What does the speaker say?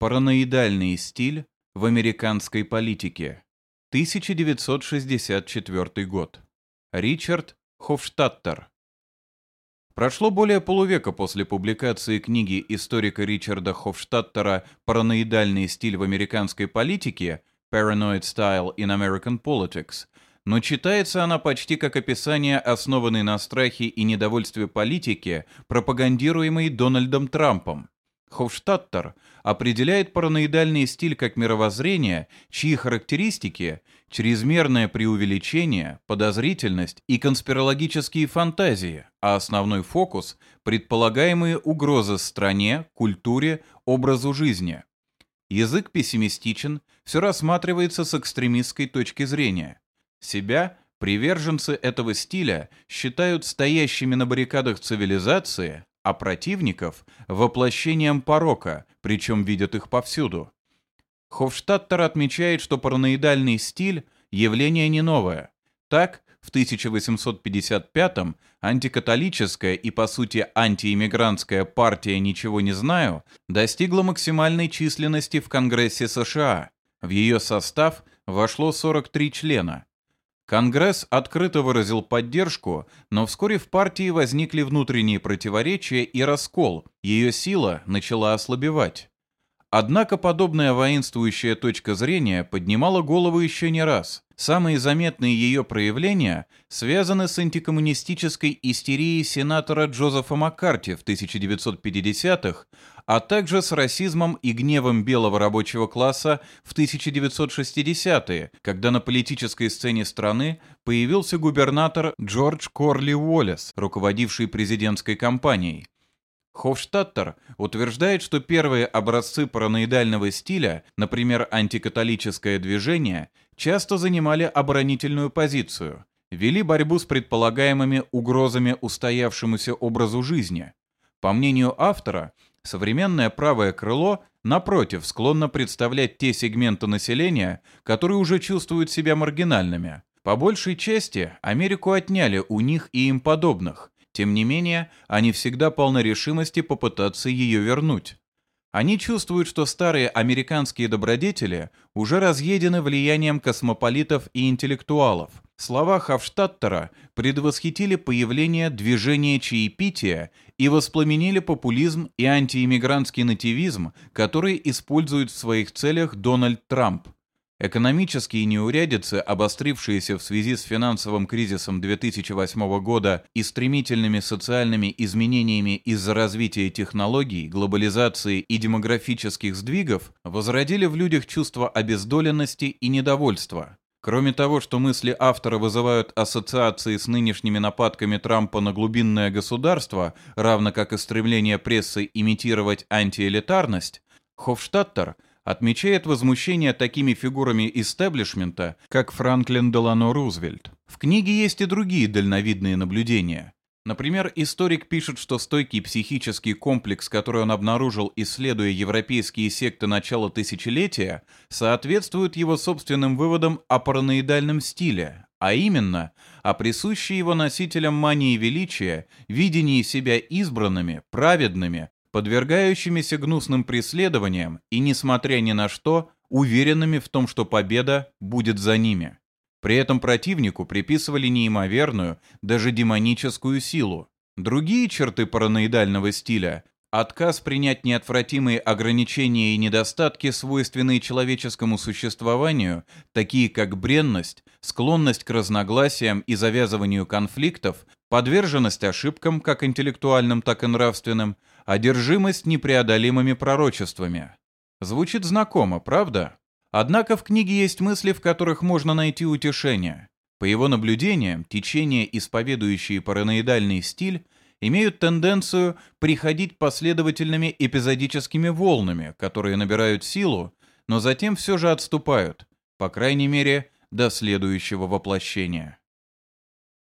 Параноидальный стиль в американской политике. 1964 год. Ричард Хофштаттер. Прошло более полувека после публикации книги историка Ричарда Хофштаттера «Параноидальный стиль в американской политике» Paranoid Style in American Politics, но читается она почти как описание, основанной на страхе и недовольстве политики, пропагандируемой Дональдом Трампом. Хофштаттер определяет параноидальный стиль как мировоззрение, чьи характеристики – чрезмерное преувеличение, подозрительность и конспирологические фантазии, а основной фокус – предполагаемые угрозы стране, культуре, образу жизни. Язык пессимистичен, все рассматривается с экстремистской точки зрения. Себя приверженцы этого стиля считают стоящими на баррикадах цивилизации, а противников – воплощением порока, причем видят их повсюду. Хофштадтер отмечает, что параноидальный стиль – явление не новое. Так, в 1855-м антикатолическая и, по сути, антииммигрантская партия «Ничего не знаю» достигла максимальной численности в Конгрессе США. В ее состав вошло 43 члена – Конгресс открыто выразил поддержку, но вскоре в партии возникли внутренние противоречия и раскол, ее сила начала ослабевать. Однако подобная воинствующая точка зрения поднимала голову еще не раз. Самые заметные ее проявления связаны с антикоммунистической истерией сенатора Джозефа Маккарти в 1950-х, а также с расизмом и гневом белого рабочего класса в 1960-е, когда на политической сцене страны появился губернатор Джордж Корли Уоллес, руководивший президентской кампанией. Хофштаттер утверждает, что первые образцы параноидального стиля, например, антикатолическое движение, часто занимали оборонительную позицию, вели борьбу с предполагаемыми угрозами устоявшемуся образу жизни. По мнению автора, современное правое крыло, напротив, склонно представлять те сегменты населения, которые уже чувствуют себя маргинальными. По большей части Америку отняли у них и им подобных, тем не менее, они всегда полны решимости попытаться ее вернуть. Они чувствуют, что старые американские добродетели уже разъедены влиянием космополитов и интеллектуалов. Слова Хавштаттера предвосхитили появление движения чаепития и воспламенили популизм и антииммигрантский нативизм, которые использует в своих целях Дональд Трамп – Экономические неурядицы, обострившиеся в связи с финансовым кризисом 2008 года и стремительными социальными изменениями из-за развития технологий, глобализации и демографических сдвигов, возродили в людях чувство обездоленности и недовольства. Кроме того, что мысли автора вызывают ассоциации с нынешними нападками Трампа на глубинное государство, равно как и стремление прессы имитировать антиэлитарность, Хофштаттер – отмечает возмущение такими фигурами истеблишмента, как Франклин Делано Рузвельт. В книге есть и другие дальновидные наблюдения. Например, историк пишет, что стойкий психический комплекс, который он обнаружил, исследуя европейские секты начала тысячелетия, соответствует его собственным выводам о параноидальном стиле, а именно о присущей его носителям мании величия, видении себя избранными, праведными, подвергающимися гнусным преследованиям и, несмотря ни на что, уверенными в том, что победа будет за ними. При этом противнику приписывали неимоверную, даже демоническую силу. Другие черты параноидального стиля – отказ принять неотвратимые ограничения и недостатки, свойственные человеческому существованию, такие как бренность, склонность к разногласиям и завязыванию конфликтов, подверженность ошибкам, как интеллектуальным, так и нравственным – одержимость непреодолимыми пророчествами. Звучит знакомо, правда? Однако в книге есть мысли, в которых можно найти утешение. По его наблюдениям, течения, исповедующие параноидальный стиль, имеют тенденцию приходить последовательными эпизодическими волнами, которые набирают силу, но затем все же отступают, по крайней мере, до следующего воплощения.